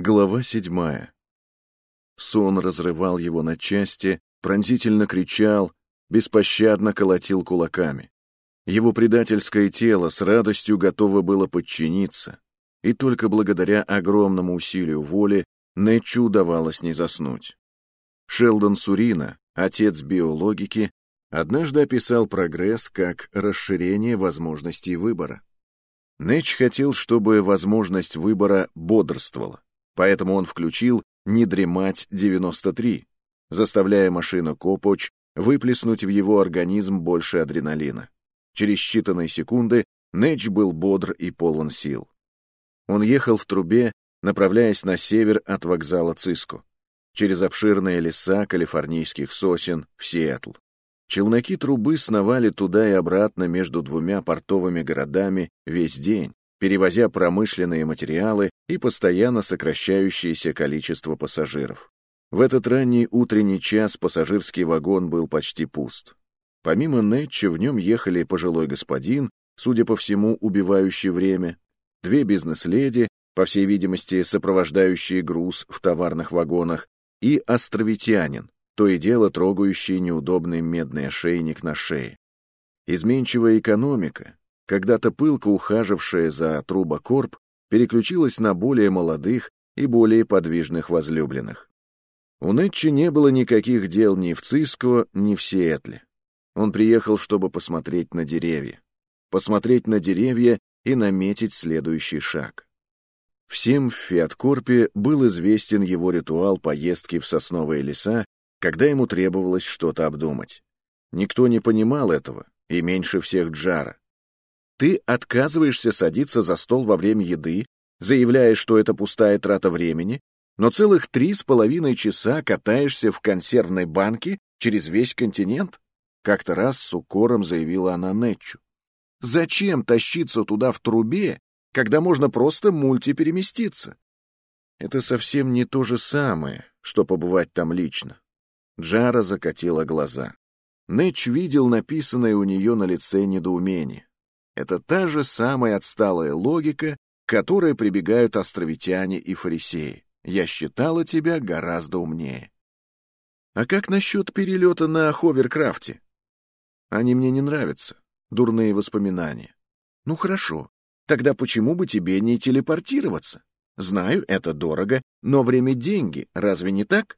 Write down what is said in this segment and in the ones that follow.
Глава седьмая. Сон разрывал его на части, пронзительно кричал, беспощадно колотил кулаками. Его предательское тело с радостью готово было подчиниться, и только благодаря огромному усилию воли Нэтчу удавалось не заснуть. Шелдон Сурина, отец биологики, однажды описал прогресс как расширение возможностей выбора. Нэтч хотел, чтобы возможность выбора бодрствовала. Поэтому он включил «Не дремать 93», заставляя машину Копоч выплеснуть в его организм больше адреналина. Через считанные секунды Нэдж был бодр и полон сил. Он ехал в трубе, направляясь на север от вокзала Циско, через обширные леса калифорнийских сосен в Сиэтл. Челноки трубы сновали туда и обратно между двумя портовыми городами весь день, перевозя промышленные материалы и постоянно сокращающееся количество пассажиров. В этот ранний утренний час пассажирский вагон был почти пуст. Помимо Нетча в нем ехали пожилой господин, судя по всему, убивающий время, две бизнес-леди, по всей видимости, сопровождающие груз в товарных вагонах, и островитянин, то и дело трогающий неудобный медный ошейник на шее. Изменчивая экономика, когда-то пылко ухажившая за трубокорп, переключилась на более молодых и более подвижных возлюбленных. У Нетчи не было никаких дел ни в Циско, ни в Сиэтле. Он приехал, чтобы посмотреть на деревья. Посмотреть на деревья и наметить следующий шаг. Всем в Фиаткорпе был известен его ритуал поездки в сосновые леса, когда ему требовалось что-то обдумать. Никто не понимал этого, и меньше всех Джара. Ты отказываешься садиться за стол во время еды, заявляя, что это пустая трата времени, но целых три с половиной часа катаешься в консервной банке через весь континент? Как-то раз с укором заявила она Нетчу. Зачем тащиться туда в трубе, когда можно просто мультипереместиться? Это совсем не то же самое, что побывать там лично. Джара закатила глаза. Нэтч видел написанное у нее на лице недоумение. Это та же самая отсталая логика, к которой прибегают островитяне и фарисеи. Я считала тебя гораздо умнее. А как насчет перелета на ховеркрафте? Они мне не нравятся. Дурные воспоминания. Ну хорошо. Тогда почему бы тебе не телепортироваться? Знаю, это дорого, но время — деньги, разве не так?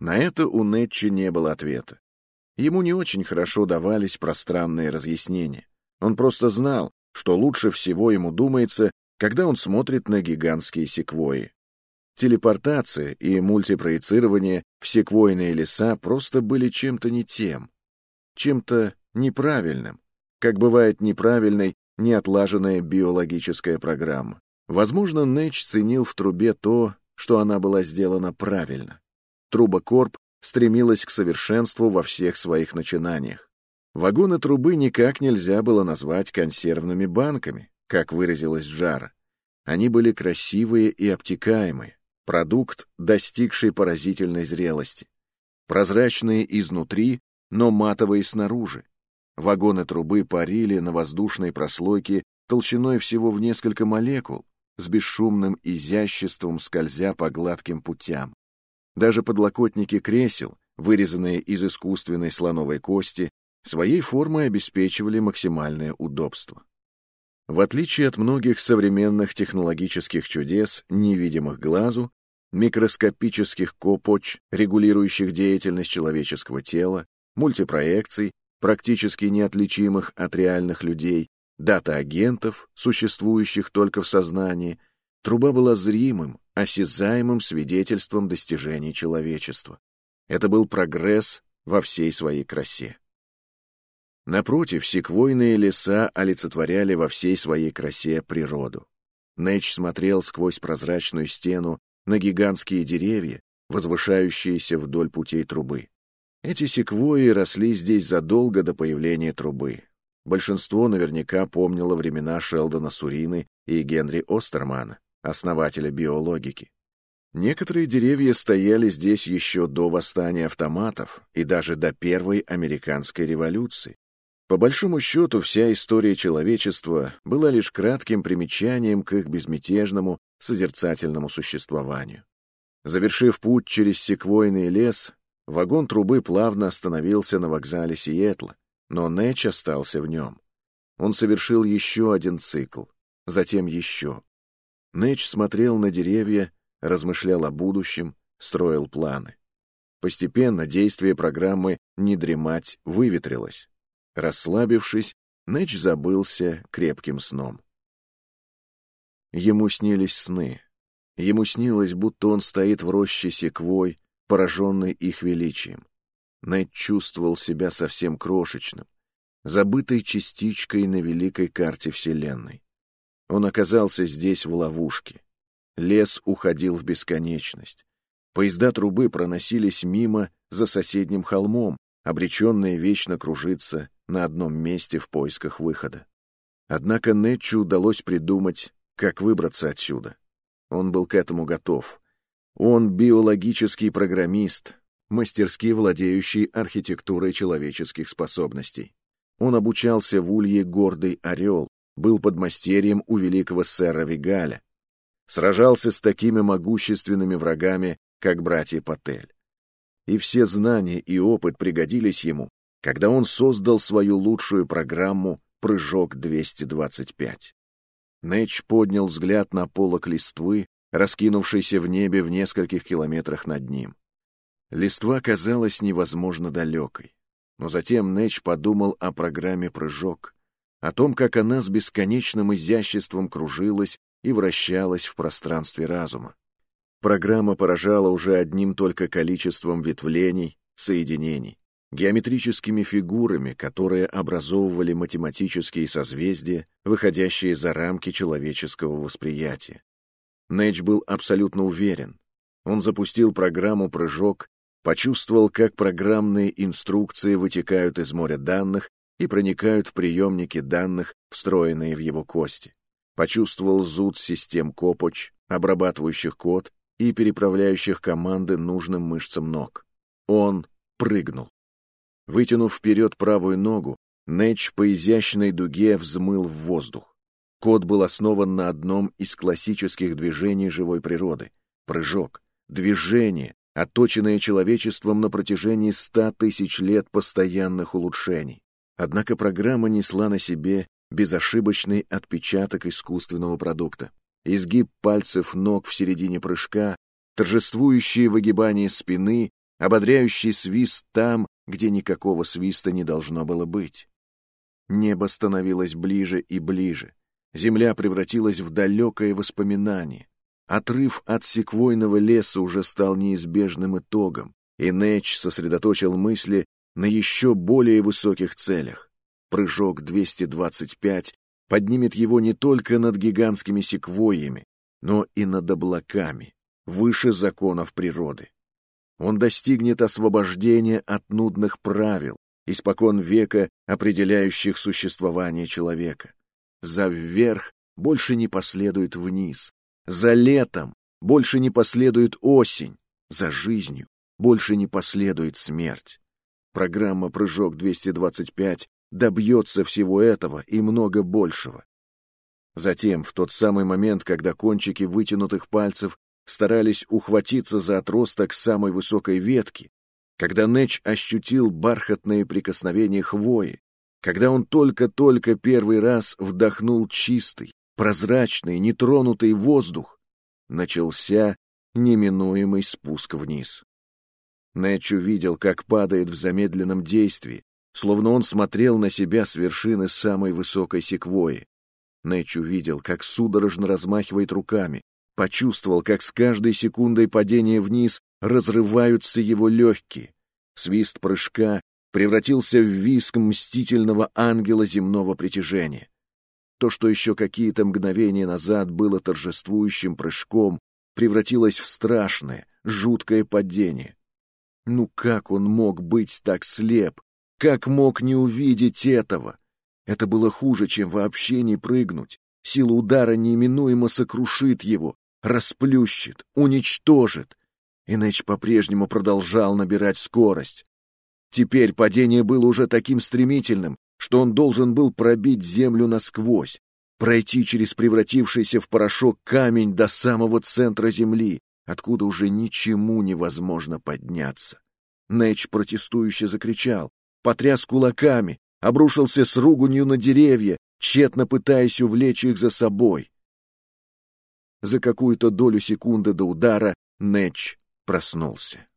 На это у Нетчи не было ответа. Ему не очень хорошо давались пространные разъяснения. Он просто знал, что лучше всего ему думается, когда он смотрит на гигантские секвои. Телепортация и мультипроецирование в секвойные леса просто были чем-то не тем, чем-то неправильным, как бывает неправильной неотлаженная биологическая программа. Возможно, Нэч ценил в трубе то, что она была сделана правильно. Трубокорп стремилась к совершенству во всех своих начинаниях. Вагоны трубы никак нельзя было назвать консервными банками, как выразилась Джара. Они были красивые и обтекаемые, продукт, достигший поразительной зрелости. Прозрачные изнутри, но матовые снаружи. Вагоны трубы парили на воздушной прослойке толщиной всего в несколько молекул, с бесшумным изяществом скользя по гладким путям. Даже подлокотники кресел, вырезанные из искусственной слоновой кости, своей формой обеспечивали максимальное удобство. В отличие от многих современных технологических чудес, невидимых глазу, микроскопических копоч, регулирующих деятельность человеческого тела, мультипроекций, практически неотличимых от реальных людей, дата-агентов, существующих только в сознании, труба была зримым, осязаемым свидетельством достижений человечества. Это был прогресс во всей своей красе. Напротив, секвойные леса олицетворяли во всей своей красе природу. Нэч смотрел сквозь прозрачную стену на гигантские деревья, возвышающиеся вдоль путей трубы. Эти секвои росли здесь задолго до появления трубы. Большинство наверняка помнило времена Шелдона Сурины и Генри Остермана, основателя биологики. Некоторые деревья стояли здесь еще до восстания автоматов и даже до Первой американской революции. По большому счету, вся история человечества была лишь кратким примечанием к их безмятежному, созерцательному существованию. Завершив путь через секвойный лес, вагон трубы плавно остановился на вокзале Сиэтла, но Нэч остался в нем. Он совершил еще один цикл, затем еще. Нэч смотрел на деревья, размышлял о будущем, строил планы. Постепенно действие программы «Не дремать» выветрилось. Расслабившись, Нэч забылся крепким сном. Ему снились сны. Ему снилось, будто он стоит в роще секвой, пораженный их величием. Нэч чувствовал себя совсем крошечным, забытой частичкой на великой карте Вселенной. Он оказался здесь в ловушке. Лес уходил в бесконечность. Поезда трубы проносились мимо за соседним холмом, обреченные вечно кружиться на одном месте в поисках выхода. Однако Нетчу удалось придумать, как выбраться отсюда. Он был к этому готов. Он биологический программист, мастерски владеющий архитектурой человеческих способностей. Он обучался в улье «Гордый орел», был подмастерьем у великого сэра Вигаля. Сражался с такими могущественными врагами, как братья Патель. И все знания и опыт пригодились ему, когда он создал свою лучшую программу «Прыжок 225». Нэч поднял взгляд на полок листвы, раскинувшийся в небе в нескольких километрах над ним. Листва казалась невозможно далекой. Но затем Нэч подумал о программе «Прыжок», о том, как она с бесконечным изяществом кружилась и вращалась в пространстве разума. Программа поражала уже одним только количеством ветвлений, соединений, геометрическими фигурами, которые образовывали математические созвездия, выходящие за рамки человеческого восприятия. Нэч был абсолютно уверен. Он запустил программу «Прыжок», почувствовал, как программные инструкции вытекают из моря данных и проникают в приемники данных, встроенные в его кости. Почувствовал зуд систем Копоч, обрабатывающих код и переправляющих команды нужным мышцам ног. Он прыгнул. Вытянув вперед правую ногу, Нэч по изящной дуге взмыл в воздух. Код был основан на одном из классических движений живой природы — прыжок, движение, отточенное человечеством на протяжении ста тысяч лет постоянных улучшений. Однако программа несла на себе безошибочный отпечаток искусственного продукта изгиб пальцев ног в середине прыжка, торжествующие выгибание спины, ободряющий свист там, где никакого свиста не должно было быть. Небо становилось ближе и ближе. Земля превратилась в далекое воспоминание. Отрыв от секвойного леса уже стал неизбежным итогом, и Нэч сосредоточил мысли на еще более высоких целях. Прыжок 225 поднимет его не только над гигантскими секвойями, но и над облаками, выше законов природы. Он достигнет освобождения от нудных правил, испокон века определяющих существование человека. За вверх больше не последует вниз, за летом больше не последует осень, за жизнью больше не последует смерть. Программа «Прыжок 225» добьется всего этого и много большего. Затем, в тот самый момент, когда кончики вытянутых пальцев старались ухватиться за отросток самой высокой ветки, когда Нэч ощутил бархатное прикосновение хвои, когда он только-только первый раз вдохнул чистый, прозрачный, нетронутый воздух, начался неминуемый спуск вниз. Нэч увидел, как падает в замедленном действии, словно он смотрел на себя с вершины самой высокой секвои. Нэч увидел, как судорожно размахивает руками, почувствовал, как с каждой секундой падения вниз разрываются его легкие. Свист прыжка превратился в виск мстительного ангела земного притяжения. То, что еще какие-то мгновения назад было торжествующим прыжком, превратилось в страшное, жуткое падение. Ну как он мог быть так слеп, как мог не увидеть этого? Это было хуже, чем вообще не прыгнуть. Сила удара неименуемо сокрушит его, расплющит, уничтожит. Иначе по-прежнему продолжал набирать скорость. Теперь падение было уже таким стремительным, что он должен был пробить землю насквозь. пройти через превратившийся в порошок камень до самого центра земли, откуда уже ничему невозможно подняться. Нэч протестующе закричал, потряс кулаками, обрушился с руганью на деревья, тщетно пытаясь увлечь их за собой. За какую-то долю секунды до удара Нэч проснулся.